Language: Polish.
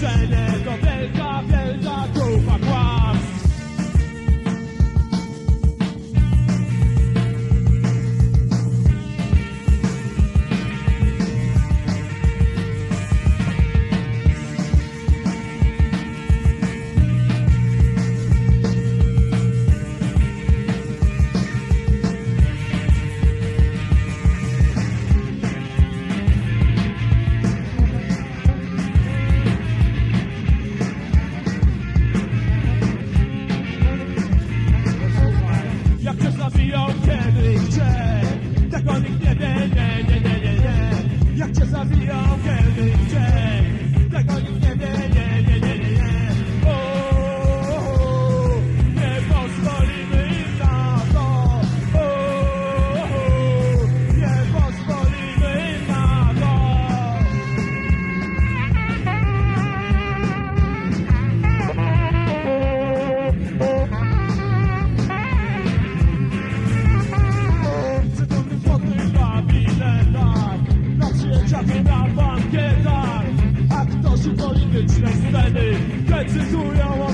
i sana. Jak cię zabijał kiedyś, 在内再次祝愿我。